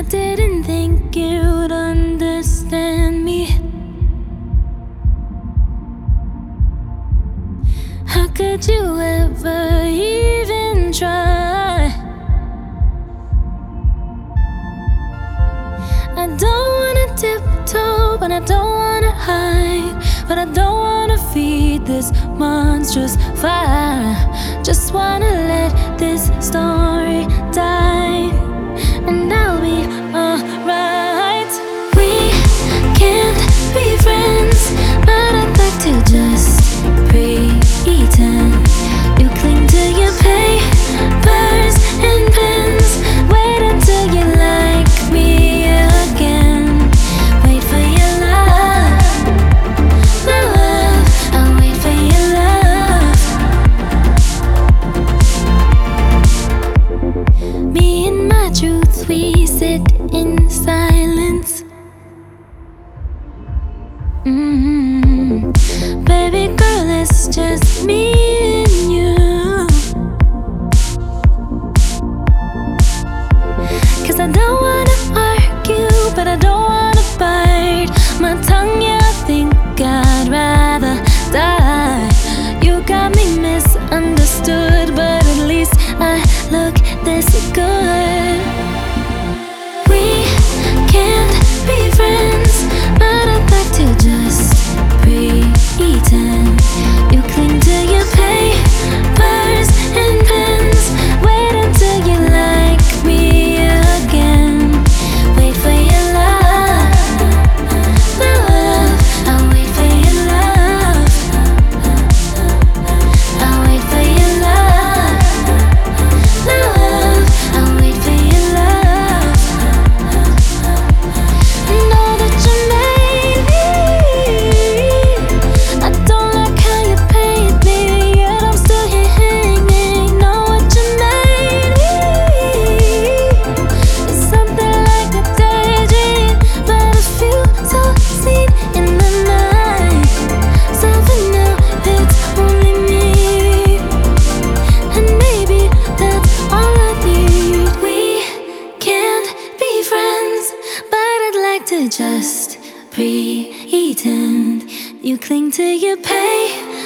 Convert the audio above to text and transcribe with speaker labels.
Speaker 1: I didn't think you'd understand me. How could you ever even try? I don't wanna tiptoe, but I don't wanna hide, but I don't wanna feed this monstrous fire. Just wanna let this story die. we sit in silence. Mm-hmm. Baby girl, it's just me. to just pretend. You cling to your pain.